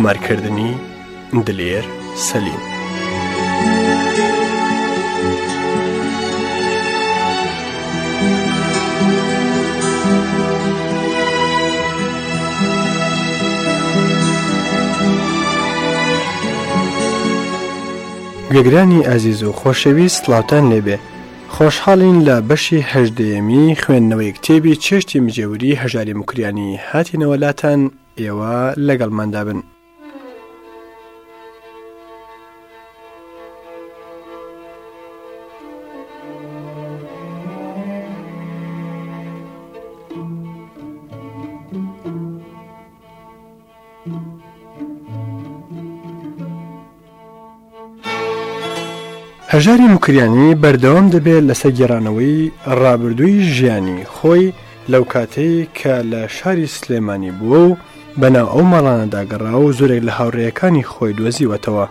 تۆمارکردنی دلێر سەلیم. گەگرانی ئازیز و خۆشەویست لاوتان لێبێ خۆشحاڵین لە بەشی هەژدەیەمی خوێندنەوەی کتێبی چێشتی مجێوری هەژاری مکریانی هاتینەوەلاتان ئێوە لەگەڵماندا بن هەژاری مکریانی بەردەوام دەبێت لەسەر گێرانەوەی ڕابردووی ژیانی خۆی لەو کاتەی کە لە شاری سلێمانی بووە و بەناو ئەو ماڵانەداگەڕاوە و زۆرێک لە هاوڕێیەکانی خۆی دۆزیوەتەوە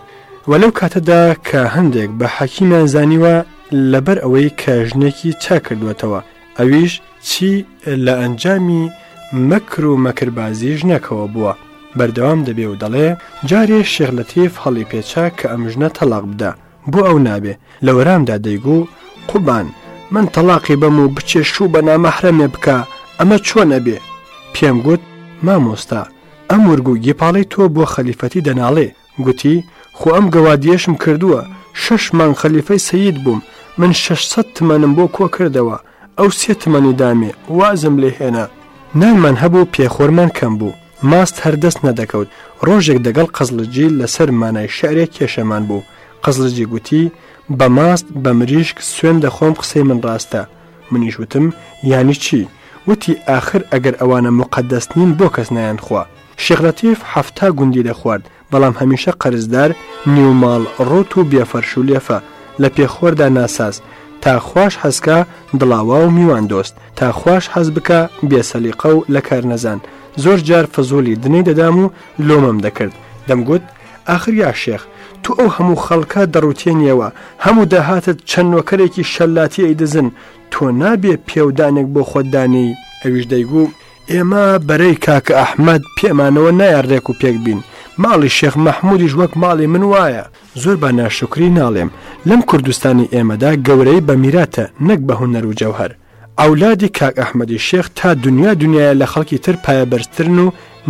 و لەو کاتەدا کە هەندێک بە حەکیمان زانیوە لەبەر ئەوەی کە ژنێکی چاکردوێتەوە ئەویش چی لە ئەنجامی مەکر و مەکربازی ژنەکەوە بووە بەردەوام دەبێ و دەڵێ جارێ شێغلەتیف هەڵی پێچا کە ئەمژنە تەلاق بدە بۆ ئەو نابێ لە وەرامدا دەیگو قوبان من تەلاقی بەم و بچێ شوو بە نامەحرەمێ بکە ئەمە چۆنە بێ پێم گوت مامۆستا ئەم وەرگو گیپاڵی تۆ بۆ خەلیفەتی دەناڵێ گوتی خو ئەم گەوادیەشم کردووە شش مان خەلیفەی سەید بووم من 600 تمەنم بۆ کۆ کردەوە ئەو سێ تمەنی دامێ وازم لێ هێنا نانمان هەبوو پێخۆرمان کەم بوو ماست هەردەست نەدەکەوت ڕۆژێک دەگەڵ قەزلجی لەسەر مانای شارێک کێشەمان بوو قزلجی گوتی بە ماست بە مریشک سوێن دەخۆم قسەی من ڕاستە منیش وتم یانی چی وتی آخر ئەگەر ئەوانە مقدەست نین بۆ کەس نیان خوا شێخلەتیف هەفتا گوندی دەخوارد بەڵام هەمیشە قەرزدار نیوماڵ ڕۆت و بێفەرشولێفە لە پێخۆردا ناساز تا خوش حەزکە دڵاوا و میوان دۆست تا خوش حەز بکە بێسەلیقە و لە کار نەزان زۆر جار فەزۆلی دنەی دەدام و لۆمەم دەکرد دەمگوت ئاخر یا شێخ تو ئەو هەموو خەڵکە دەڕوتێنیەوە هەموو داهاتت چەند وەکەرێکی شەلاتی ئەیدەزن تۆ نابێ پێودانێک بۆ خۆدانی ئەویش دەیگوو ئێمە بەرەی کاکە ئەحمەد پێمانەوە نایارڕێک و پێک بین ماڵی شێخ مەحمودیش وەک ماڵی من وایە زۆر بە ناشکری ناڵێم لەم کوردستانی ئێمەدا گەورەی بە میراتە نەک بە هوەر و جەوهر ئەولادی کاک ئەحمەدی شێخ تا دنیا دنیاە لە خەڵکی تر پایەبەرترن و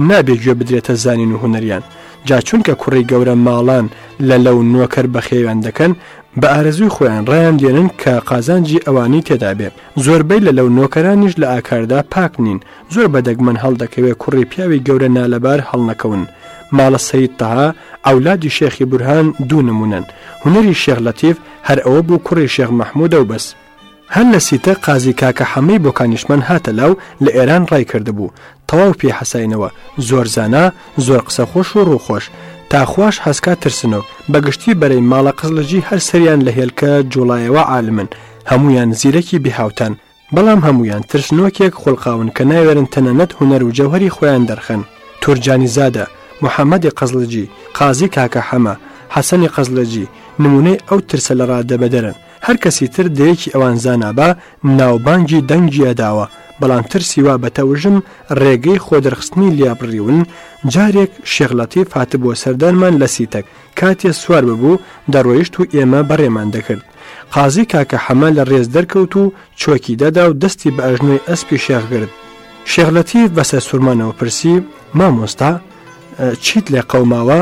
نابێ گوێ بدرێتە زانین و هوەریان جاچونکە کوڕی گەورە ماڵان لە لەو نوەکەر بە خێوان دەکەن بە ئارزوی خۆیان ڕیان دێنن کە قازانجی ئەوانی تێدا بێ زۆربەی لە لەو نۆکەرانیش لە ئاکاردا پاک نین زۆر بەدەگمەن هەڵدەکەوێت کوڕی پیاوی گەورە نالەبار هەڵنەکەون ماڵە سەید تەها ئەولادی شێخی بورهان دوو نمونەن هوەری شێغلەتیف هەر ئەوە بوو کوڕی شێخ مەحموودە و بەست هەر لە سیتە قازی کاکە هەمەی بۆ کانیشمان هاتە لاو لە ئێران ڕایکرد بوو تەواو پێ حەساینەوە زۆر زانا زۆر قسەخۆش و ڕووخۆش تاخواش هەسکا ترسنەوە بەگشتی بەرەی ماڵە قزلەجی هەر سەریان لە هێلکە جوڵایەوە عالمن هەمویان زیرەکی بهاوتان بەڵام هەمویان ترسنۆکێک خۆڵقاون کە ناوێرن تەنەنەت هوەر و جەوهری خۆیان دەرخن تورجانی زادە محەممەدی قزلجی قازی کاکە حەمە حەسەنی قزلەجی نمونەی ئەو ترسە لە ڕادە بەدەرن هەر کەسی تر دەیەکی ئەوان زانابا ناوبانگی دەنگیە داوە بەڵام ترسیوا بەتەوژم ڕێگەی خۆدرخستنی لیابڕیون جارێک شێغڵەتی فاتە بۆ سەردانمان لە سیتەک کاتێ سوار ببوو دەڕۆیشت و ئێمە بەڕێمان دەکرد قازی کاکە حەمە لە ڕێز دەرکەوت و چۆکی دەدا و دەستی بە ئەژنوی ئەسپی شێغگرت شێغلەتی بەسەر سوورمانەوە پرسی مامۆستا چیت لێ قەوماوە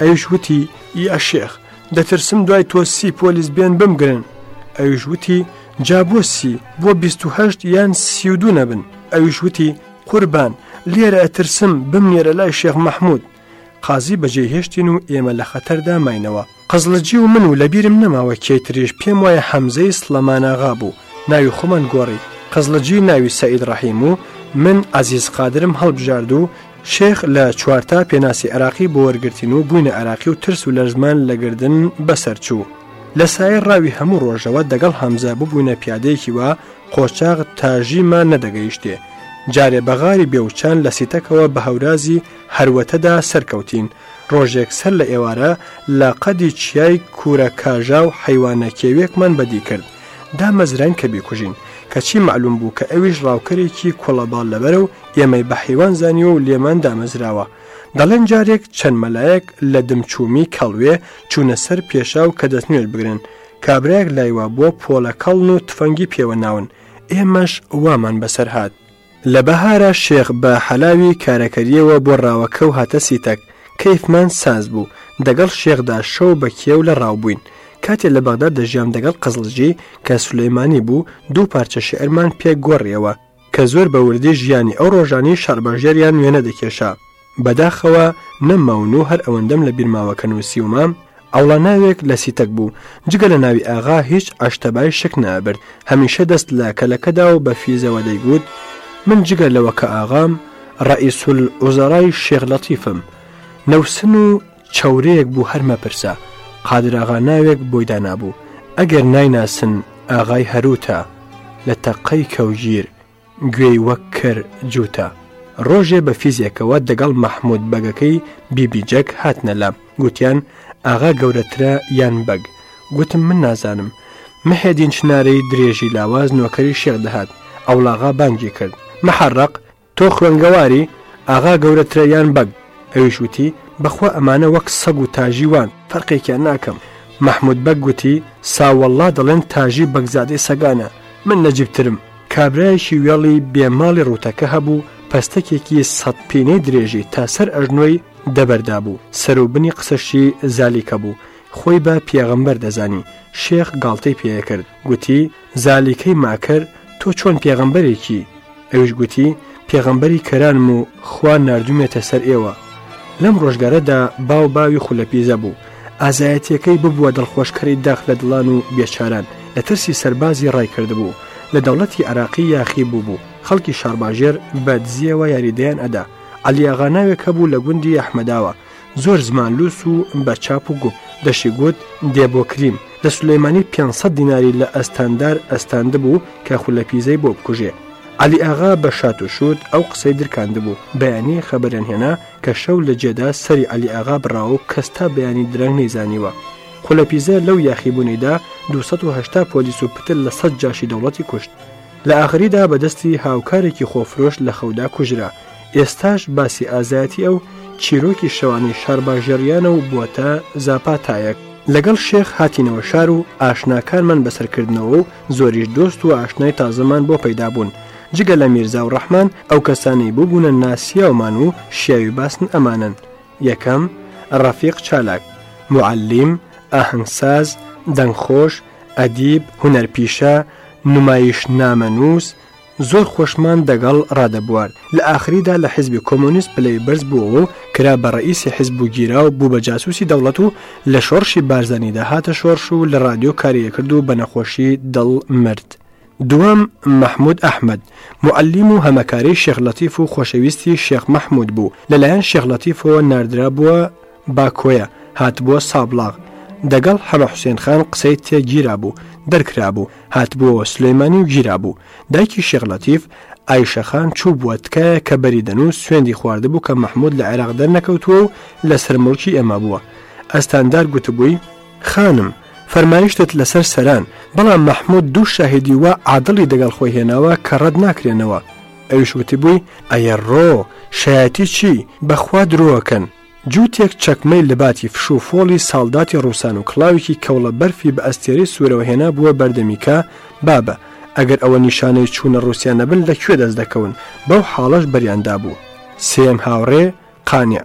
ئەیش وتی یا شێخ دەترسم دوای تۆ سی پۆلیس بێن بمگرن ئەویش وتی جا بۆ سی بۆ 28 یان سیودو نەبن ئەویش وتی قوربان لێرە ئەترسم بمنێرە لای شێخ مححمود قازی بەجێهێشتین و ئێمە لە خەتەردا ماینەوە قزلجی و من و لەبیرم نەماوە کێتریش پێم وایە حەمزەی سلەماناغا بوو ناوی خۆمان گۆڕی قزلجی ناوی سەعید ڕەحیم و من ئازیز قادرم هەڵبژارد و شێخ لە چوارتا پێناسی عراقی بۆ وەرگرتین و بووینە عراقی و ترس و لەرزمان لەگردن بەسەرچوو لە سایە ڕاوی هەموو ڕۆژەوە دەگەڵ هەمزە ببووینە پیادەیەکی وە قۆچاغ تاژیمان نەدەگەیشتێ جارێ بەغاری بێوچان لە سیتەکەوە بە هەورازی هەروەتەدا سەرکەوتین ڕۆژێک سەر لە ئێوارە لە قەدی چیای کورە کاژا و حەیوانەکێوێکمان بەدی کرد دامەزران کە بیکوژین کەچی معلوم بوو کە ئەویش ڕاوکەرێکی کۆڵەباڵ لەبەرە و ئێمەی بە حیوان زانیوە و لێمان دامەزراوە. دەڵێن جارێک چەند مەلایەک لە دمچومی کەڵوێ چوونە سەر پێشاو کە دەستنوێت بگرن. کابراەک لایوا بۆ پۆلە کەڵن و تفەنگی پێوە ناون. ئێمەش وامان بەسەر هاات. لە بەهارە شێخ بە حەلاوی کارەکەریەوە بۆ ڕاوەکە و هاتە سیتەک کەیفمان ساز بوو دەگەڵ شێخدا شەو بە کێو لە ڕاوبووین کاتێک لە بەغدا دەژیان دەگەڵ قەزلجی کە سولەیمانی بوو دوو پارچە شعرمان پێ گۆڕیەوە کە زۆر بە وردی ژیانی ئەو ڕۆژانی شاربەژێریان وێنە دەکێشا بەداخەوە نەماون و هەر ئەوەندەم لە بیرماوەکە نووسی ومام ئەوڵا ناوێک لە سیتەک بوو جگە لە ناوی ئاغا هیچ ئاشتەبای شک نابرد هەمیشە دەست لە کەلەکەدا و بە فیزەوە دەیگوت من جگە لەوەکە ئاغام ڕئیسول ئۆزارای شێغلەتیفم نەوسن و چاورەیەک بوو هەرمە پرسە قادراغا ناوێک بۆیدا نابوو ئەگەر نایناسن ئاغای هەروتە لە تەقەی کەوژیر گوێی وەک کرد جوتە ڕۆژێ بە فیزیکەوە دەگەڵ مەحمود بەگەکەی بیبیجەک هاتنە لە گوتیان ئاغا گەورەترە یان بەگ گوتم من نازانم مەهێدین چنارەی درێژی لاواز نۆکەری شێق دەهات ئەولاغا بانگی کرد مەحڕق تۆ خوێنگەواری ئاغا گەورەترە یان بەگ ئەویشوتی بەخوا ئەمانە وەک سەگ و تاژیوان فەرقێکیان ناکەم مححمود بەک گوتی ساوەڵا دەڵێن تاژی بەگزادەی سەگانە من نەجیبترم کابراایشی وێڵی بێماڵی ڕوتەکە هەبوو پەستەکێکی سەد پینەی درێژی تا سەر ئەژنۆی دەبەردا بوو سەروبنی قسەشی زالیکە بوو خۆی بە پێغەمبەر دەزانی شێخ گاڵتەی پێەکرد گوتی زالیکەی ماکرد تۆ چۆن پێغەمبەرێکی ئەوش گوتی پێغەمبەری کەرانم و خوا نردومێتە سەر ئێوە لەم ڕۆژگارەدا باو باوی خولەپیزە بوو ئازایەتەکەی ببووە دڵخۆشکەری داخ لە دڵان و بێچاران لە ترسی سەربازی ڕایکرد بوو لە دەوڵەتی عراقی یاخی بوو بوو خەڵکی شارباژێر بەدزیەوە یاریدەیان ئەدا ئەلیاغا ناوێکە بوو لە گوندی ئەحمەداوە زۆر زمان لووس و بە چاپ و گوپ دەشیگوت دێبۆ کریم لە سلەیمانی 500 دیناری لە ئەستاندار ئەستاند بوو کە خولەپیزەی بۆ بکوژێ علی ئاغا بە شات و شوت ئەو قسەی درکاندبوو بەیانی خەبەرەن هێنا کە شەو لە جێدا سەری علی ئاغا بڕاو و کەستا بەیانی درەنگ نەیزانیوە خولەپیزە لەو یاخیبوونیدا 280 پۆلیس و پتل لە سەد جاشی دەوڵەتی کوشت لە ئاخریدا بەدەستی هاوکارێکی خۆفرۆش لە خەودا کوژرا ئێستاش باسی ئازایەتی ئەو چیرۆکی شەوانی شارباژێریانە و بووە زاپاتایەک لەگەڵ شێخ هاتینەوە شار و ئاشناکانمان بەسەرکردنەوە و زۆریش دۆست و ئاشنای تازەمان بۆ پەیدا بوون جگە لە میرزا و ڕەحمان ئەو کەسانەی بووبوونە ناسیاومان و شیاوی باسن ئەمانن یەکەم ڕەفیق چالاک معلیم ئاهنگساز دەنگخۆش ئەدیب هوەرپیشە نمایش نامەنووس زۆر خۆشمان دەگەڵ ڕادەبوار لە ئاخریدا لە حزبی کۆمونیست پلەی برز بووەوە و کرا بە ڕئیسی حزب و گیرا و بوو بە جاسوسی دەوڵەت و لە شۆرشی بارزانیدا هاتە شۆرش و لە رادیۆ کاریەکرد و بە نەخۆشی دڵ مرد. دووەم مەحمود ئەحمد معلیم و هەمەکاری شێخلەتیف و خۆشەویستی شێخ مەحمود بوو لەلایەن شێخلەتیفەوە نردرا بووە باکۆیە هاتبووە سابلاغ دەگەڵ هەمە حوسێن خان قسەی تێگیرا بوو دەرکرا بوو هاتبووەوە سلەیمانی و گیرا بوو دایکی شێخلەتیف ئایشەخان چوو بووە تکایە کە بەریدەن و سوێندی خواردبوو کە مەحمود لە عێراق دەرنەکەوتووە و لە سەرمڵکی ئێمە بووە ئەستاندار گوتبووی خانم فەرمایشتت لەسەر سەران بەڵام مەحموود دوو شاهدی وە عادڵی دەگەڵ خۆی هێناوە کە ڕەت ناکرێنەوە ئەویشوتی بووی ئەیە ڕۆ شایەتی چی بەخوا درۆەکەن جووتێک چەکمەی لەباتی فشوفۆڵی ساڵداتی ڕووسان و کلااوێکی کەوڵە بەرفی بە ئەستێری سوورەوە هێنا بووە بەردەمیکە بابە ئەگەر ئەوە نیشانەی چوونە ڕوسیانە بن لەکوێ دەست دەکەون بەو حاڵەش بەریاندا بوو سێم هاوڕێ قانیا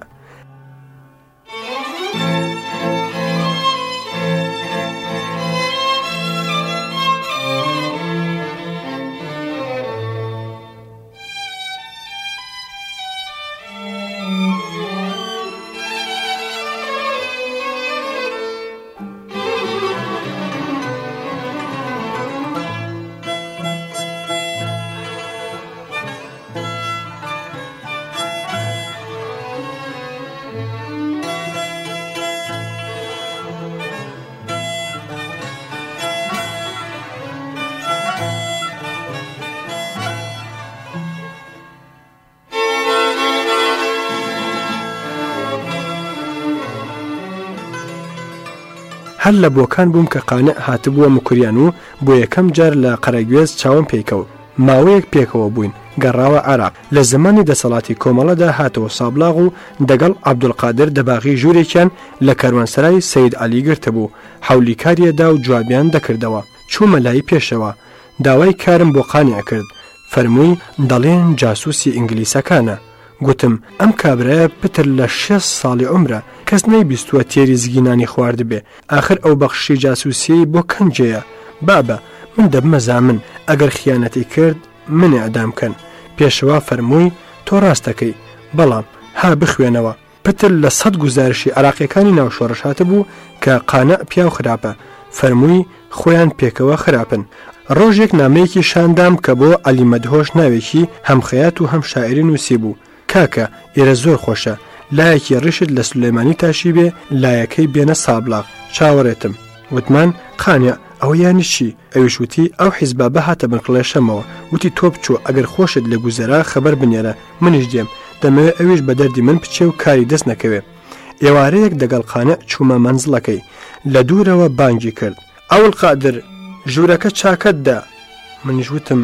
هەر لە بۆکان بووم کە قانە هاتبووە مکوریان و بۆ یەکەم جار لە قەرەگوێز چاوم پێکەوت ماوەیەک پێکەوە بووین گەڕاوە عراق لە زمانی دەسەڵاتی کۆمەڵەدا هاتەوە سابلاغ و دەگەڵ عبدولقادر دەباغی ژوورێکیان لە کەروانسرای سید علیگرتە بوو حولیکاریەدا و جوابیان دەکردەوە چوومە لای پێشەوە داوای کارم بۆ قانیا کرد فەرمووی دەڵێن جاسوسی ئینگلیسەکانە گوتم ئەم کابرایە پتر لە 6 ساڵی عمرە کەس نەیبیستووە تێری زگینانی خوارد بێ آخر ئەو بەخشی جاسووسی بۆ کەنجەیە بابە من دەبمەزا من ئەگەر خیانەتی کرد منێ ئەدامکەن پێشەوا فەرمووی تۆ ڕاستەکەی بەڵام ها بخوێنەوە پتر لە سەد گوزارشی عراقیەکانی ناوشۆڕشاتە بوو کە قانە پیا و خراپە فەرمووی خۆیان پێکەوە خراپن ڕۆژێک نامەیەکی شاندام کە بۆ ئەلیمەدهۆش ناوێکی هەمخەیات و هەم شاعری نووسی بوو کاکە ئێرە زۆر خۆشە لایەکی ڕشت لە سلەیمانی تاشی بێ لایەکەی بێنە سابلاق چاوەڕێتم وتمان قانیا ئەوە یانی چی ئەویش وتی ئەو حیزبا بە هاتە بنکڵێشەمەوە وتی تۆ بچوو ئەگەر خۆشت لە گوزەرا خەبەر بنێرە منیش دێم دەمەوێت ئەویش بە دەردی من بچێ و کاری دەست نەکەوێت ئێوارەیەک دەگەڵخانە چوومە منزڵەکەی لە دوورەوە بانگی کرد ئەوڵ قادر ژوورەکە چاکەتدا منیژوتم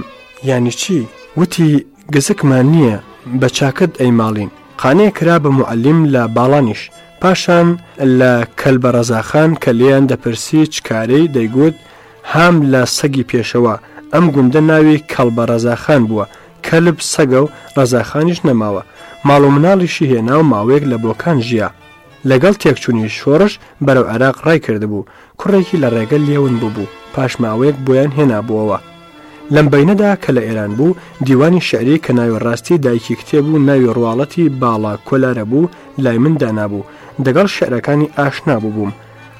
ینی چی وتی گزکمان نییە بە چاکت ئەیماڵین قانەیە کرا بە معلیم لە باڵانیش پاشان لە کەلبە ڕەزاخان کە لێیان دەپرسی چکارەی دەیگوت هام لە سەگی پێشەوە ئەم گوندە ناوی کەلبە ڕەزاخان بووە کەلب سەگە و ڕەزاخانیش نەماوە ماڵ و مناڵیشی هێنا و ماوەیەک لە بۆکان ژیە لەگەڵ تێکچوونی شۆڕش بەرەو عراق ڕای کردبوو کوڕێکی لە ڕێگە لێون بوو پاشماوەیەک بۆیان هێنابووەوە لەم بینەدا کە لە ئێران بوو دیوانی شعری کە ناوی ڕاستی دایکی کتێبوو ناوی ڕواڵەتی باڵا کۆلارە بوو لای مندا نابوو دەگەڵ شعرەکانی ئاشنا بووبووم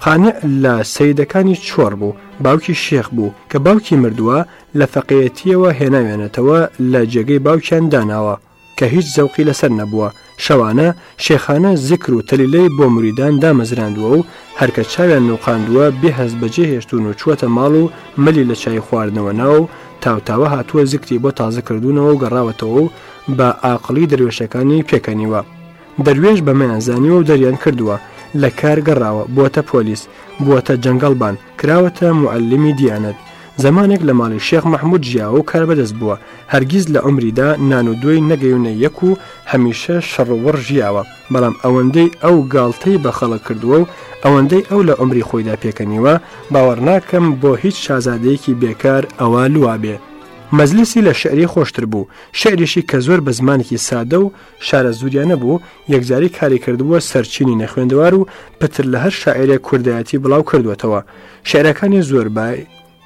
خانە لە سیدەکانی چۆر بوو باوکی شێخ بوو کە باوکی مردووە لە فەقەتیەوە هێناوێنێتەوە لە جێگەی باوکیان داناوە کە هیچ زەوقی لەسەر نەبووە شەوانە شێخانە زیکر و تەلیلەی بۆ مریدان دامەزراندووە و هەرکە چاویان نوقااندووە بێهز بەجێ هێشتون و چوەتە ماڵ و مەلی لە چای خواردنەوە ناو تاوتاوە هاتووە زیکتی بۆ تازەکردوونەوە و گەڕاوەتەوە و بە ئاقلی دەروێشەکانی پێکەنیوە دەروێش بەمەیانزانیوە و دەریان کردووە لە کار گەڕاوە بووە پۆلیس بووە جەنگەڵبان کراوەتە معلمی دیانەت زمانێک لە ماڵی شێخ مححمود ژیاوە و کار بەدەست بووە هەرگیز لە عمریدا نان و دوی نەگەیونە یەک و هەمیشە شەڕوەڕ ژیاوە بەڵام ئەوەندەی ئەو گاڵتەی بە خەڵە کردووە و ئەوەندەی ئەو لە عمری خۆیدا پێکەنیوە باوەڕ ناکەم بۆ هیچ شازادەیەکی بێکار ئەوە لوابێ مەزلیسی لە شعری خۆشتر بوو شعریشی کە زۆر بە زمانێکی سادە و شارە زوریانە بوو یەکجاری کاری کردووە سەرچینی نەخوێندەوار و پتر لە هەر شاعرە کوردایەتی بڵاو کردوێتەوە شعرەکانی زۆربای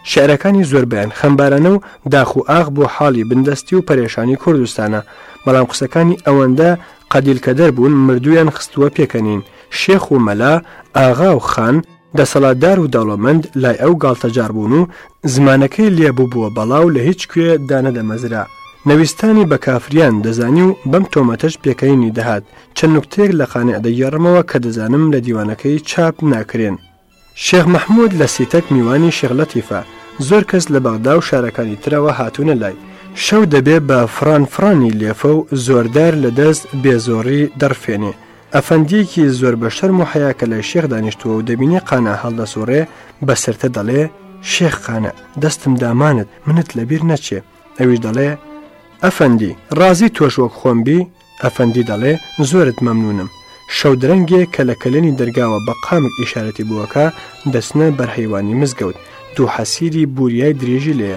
شعرەکانی زۆر بەیان خەمبارانە و داخ و ئاغ بۆ حاڵی بندستی و پەرێشانی کوردستانە بەڵام قسەکانی ئەوەندە قەدیلکە دەربوون مردویان خستووە پێکەنین شێخ و مەلا ئاغا و خان دەسەڵاتدار و داڵەمەند لای ئەو گالتەجار بوون و زمانەکەی لێبوو بووە بەڵاو لە هیچ کوێ دانەدەمەزرا. نەویستانی بە کافریان دەزانی و بەم تۆمەتەش پێکەینی دەهات چەند نوکتێک لە خانێ دەگەڕمەوە کە دەزانم لە دیوانەکەی چاپ ناکرێن. شێخ مححمود لە سیتەک میوانی شێغلەتیفە زۆر کەس لە بەغدا و شارەکانی ترەوە هاتوونە لای شەو دەبێ بە فرانفرانی لێفە و زۆردار لە دەست بێزۆڕی دەرفێنێ ئەفەندیەکی زۆر بە شەرم و حەیە کە لای شێخ دانیشتووە و دەبینی قانە هەڵدەسوڕێ بەسرتە دەڵێ شێخخانە دەستم دامانت منت لەبیر نەچێ ئەویش دەڵێ ئەفەندی ڕازی تۆشوەک خۆمبی ئەفەندی دەڵێ زۆرت مەمنونم شەودرەنگێ کە لە کلێنی دەرگاوە بە قامک ئیشارەتی بووەکە دەستنە بەرهەیوانی مزگەوت دوو حەسیری بوریای درێژی لێ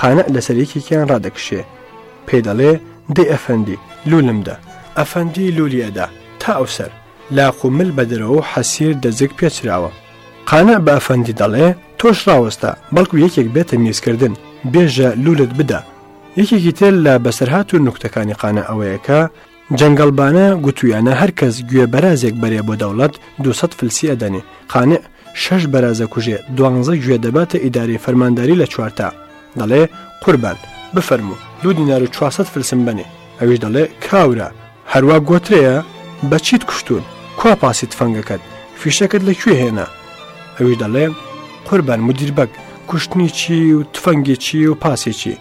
قانە لەسەرێکیان ڕادەکشێ پێدەڵێ دەی ئەفەندی لولمدا ئەفەندی لولیەدا تا ئەوسەر لاقومل بە دەرەوە حەسیر دەزێک پێچراوە قانە بە ئەفەندی دەڵێ تۆش ڕاوەستا بەڵکو یەکێک بێتە میزکردن بێژە لولت بدە یەکێکی تر لە بەسەرهات و نوکتەکانی قانە ئەوەیەکە جەنگەڵبانە گوتویانە هەرکەس گوێ بەرازێک بەرێ بۆ دەوڵەت 200 فلسی ئەدەنێ خانێ شش بەرازە کوژێ دوانزە گوێ دەباتە ئیداری فەرمانداری لە چوارتا دەڵێ قوربان بفەرموو دو دینار و 400 فلسم بنێ ئەویش دەڵێ کاورە هەروە گۆترەیە بەچیت کوشتون کوا پاسیت فەنگەکەت فیشەکەت لەکوێ هێنا ئەویش دەڵێ قوربان مدیربەک کوشتنی چی و تفەنگی چی و پاسێکی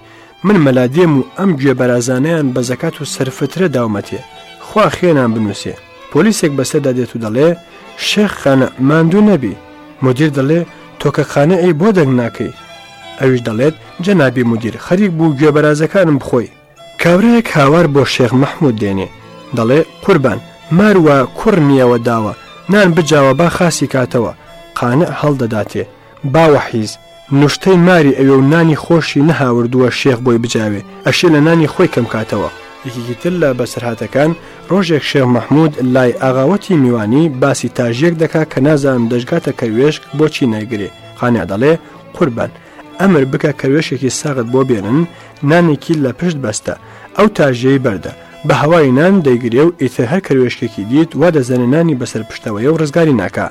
من مەلادێم و ئەم گوێ بەرازانیان بە زەکات و سەرفترە داومەتێ خوا خێنان بنووسێ پۆلیسێک بەسەردا دێت و دەڵێ شێخ خانە ماندوو نەبی مدیر دەڵێ تۆکەخانە ئەی بۆ دەنگ ناکەی ئەویش دەڵێت جەنابی مدیر خەریک بوو گوێبەرازەکانم بخۆی کاورەیەک هاوار بۆ شێخ مەحموود دێنێ دەڵێ قوربان ماروە کوڕ نییەوە داوە نان بجاوە با خاسی کاتەوە قانە هەڵدەداتێ باوەحیز نوشتەی ماری ئەوێ و نانی خۆشی نەهاوردووە شێخ بۆی بجاوێ ئەشێ لە نانی خۆی کەم کاتەوە یەکێکی تر لە بەسەرهاتەکان ڕۆژێک شێخ مەحمود لای ئاغاوەتی میوانی باسی تاژیەک دەکا کە نازانم دەژگاتە کەوێشک بۆچی نەگرێ خانیا دەڵێ قوربان ئەمر بکە کەوێشێکی ساغت بۆ بێنن نانێکی لە پشت بەستە ئەو تاژەی بەردە بە هەوای نان دەیگرێ و ئیتر هەر کەوێشکێکی دیت وا دەزەنانی بەسەر پشتەوەیە و ڕزگاری ناکە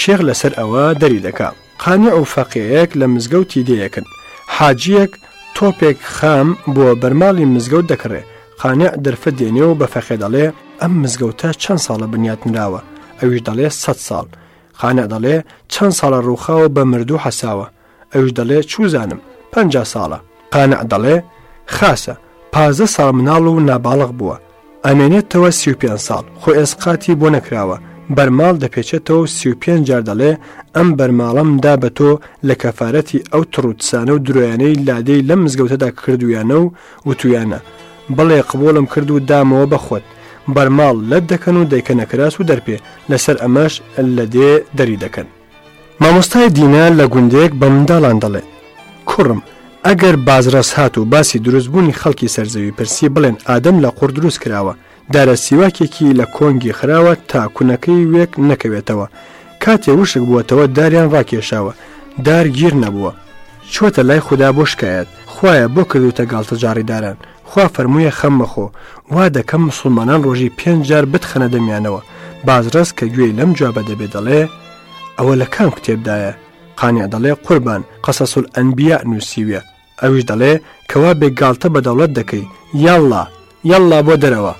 شێخ لەسەر ئەوە دەری دەکا قانە ئەو فەقەیەک لە مزگەوتی دەیەکن حاجیەک تۆپێک خام بۆ بەرماڵی مزگەوت دەکڕێت قانع دەرفە دێنێەوە بە فەخێ دەڵێ ئەم مزگەوتە چەند ساڵە بنیاتنراوە ئەویش دەڵێ سە ساڵ خانە دەڵێ چەند ساڵە ڕووخاوە بە مردوو حەساوە ئەوش دەڵێ چوزانم پ ساڵە قانە دەڵێ خاسە پازە ساڵ مناڵ و ناباڵغ بووە ئەمێنێتەوە سیپی ساڵ خۆ ئێسقاتی بۆ نەکراوە بەرماڵ دەپێچێتەوە سیپێن جار دەڵێ ئەم بەرماڵەمدا بە تۆ لە کەفاەتی ئەو تڕوتسانە و درۆیانەی لادەی لەم مزگەوتەدا کردویانە و وتویانە بڵێ قبولم کرد و دامەوە بەخۆت بەرماڵ لەت دەکەن و دەیکەنە کراس و دەرپێ لەسەر ئەمەش لە دێ دەری دەکەن مامۆستای دینە لە گوندێک بە منداڵان دەڵێ کوڕم ئەگەر بازرەس هات و باسی دروستبوونی خەڵکی سەرزەوی پرسی بڵێن ئادەم لە قوڕ دروست کراوە دارە سیواکێکی لە کۆنگی خراوە تاکوونەکەی وێک نەکەوێتەوە کاتێ وشک بووتەوە داریان ڕاکێشاوە دار گیر نەبووە چۆتە لای خوددا بۆ شکایەت خویە بۆ کردوتە گالتەجاریداران خوا فەرموویە خەم مەخۆ وا دەکەم مسلمانان ڕۆژی پێنج جار بتخەنە دەمیانەوە بازرەس کە گوێی لەم جوابە دەبێت دەڵێ ئەوە لە کام کتێبدایە قانیا دەڵێ قوربان قەسەسول ئەنبیا نووسیویە ئەویش دەڵێ کەوا بێگالتە بە دەوڵەت دەکەی یاڵلا یاڵلا بۆ دەرەوە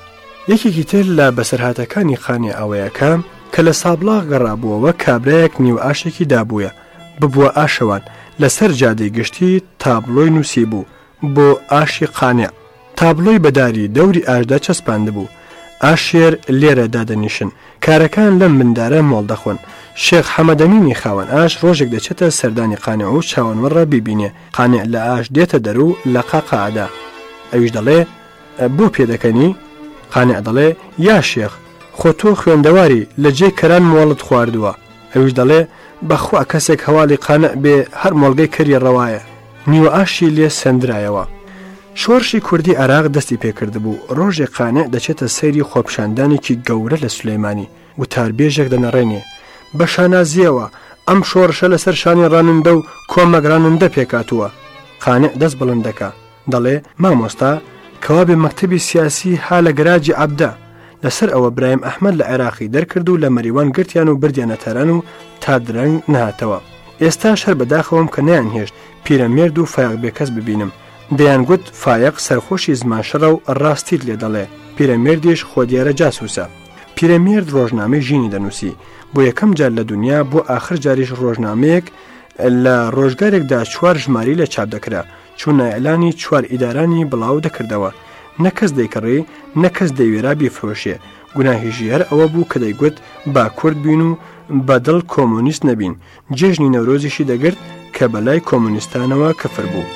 یەکێکی تر لە بەسەرهاتەکانی خانی ئەوەیەکەم کە لە سابلاغ گەڕابووەوە کابراەک نیو ئاشێکی دابووە ببووە ئاشەوان لەسەر جادەی گشتی تابلۆی نووسی بوو بۆ ئاشی قانیا تابلۆی بەداری دەوری ئاشدا چەسپاند بوو ئاشێر لێرە دادەنیشن کارەکان لەم مندارە مۆڵدەخۆن شێخ حەمەدەمینی خاوەن ئاش ڕۆژێک دەچێتە سەردانی قانێ و چاوەنوەڕە ببینێ قانێ لە ئاش دێتە دەرو لە قاقادا ئەویش دەڵێ بۆ پێدەکەنی قانێ دەڵێ یا شێخ خۆ تۆ خوێندەواری لە جێ کەران مۆڵت خواردووە ئەویش دەڵێ بەخوا کەسێک هەواڵی قانە بێ هەر مۆلگەی کری ڕەوایە نیوە ئاشی لێ سندرایەوە شۆرشی کوردی عراق دەستی پێکرد بوو ڕۆژێ قانێ دەچێتە سەیری خۆپشاندانێکی گەورە لە سلەیمانی وتاربێژێک دەنەڕێنێ بە شانازیەوە ئەم شۆڕشە لەسەر شانی ڕانندە و کۆمەگرانندە پێکاتووە قانێ دەست بڵندەکە دەڵێ مامۆستا کەوا بێ مەکتتەبی سیاسی ها لە گراجی عبدا لەسەر ئەوە برایم ئەحمد لە عێراقی دەرکرد و لە مەریوان گرتیان و بردیانە تەران و تا درەنگ نهاتەوە ئێستا شەر بەداخەوەم کە نیان هێشت پیرە مێرد و فایق بێ کەس ببینم دەیانگوت فایەق سەرخۆشی زمانشەرە و ڕاستیت لێ دەڵێ پیرەمێردیش خۆدیارە جاسووسە پیرەمێرد ڕۆژنامەی ژینی دەنووسی بۆ یەکەم جار لە دنیا بۆ آخر جاریش ڕۆژنامەیەک لە ڕۆژگارێکدا چوار ژماری لە چاپ دەکرا چوونە ئەلانی چوار ئیدارانی بڵاو دەکردەوە نەکەس دەیکڕی نەکەس دەیوێرا بیفرۆشێ گوناهیژی هەر ئەوە بوو کە دەیگوت با کورد بین و بەدڵ کۆمونیست نەبین جێژنی نەورۆزیشی دەگرت کە بەلای کۆمونیستانەوە کەفر بوو.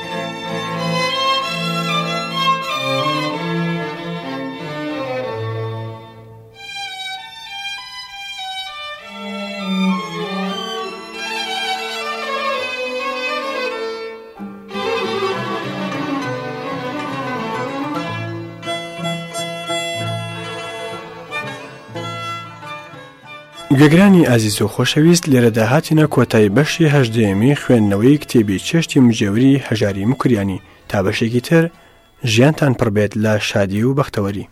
گەگرانی ئازیز و خۆشەویست لێرە داهاتینە کۆتایی بەشی هەشدەیەمی خوێندنەوەی کتێبی چێشتی مجێوری هەژاری مکریانی تا بەشێکی تر ژیانتان پڕبێت لە شادی و بەختەوەری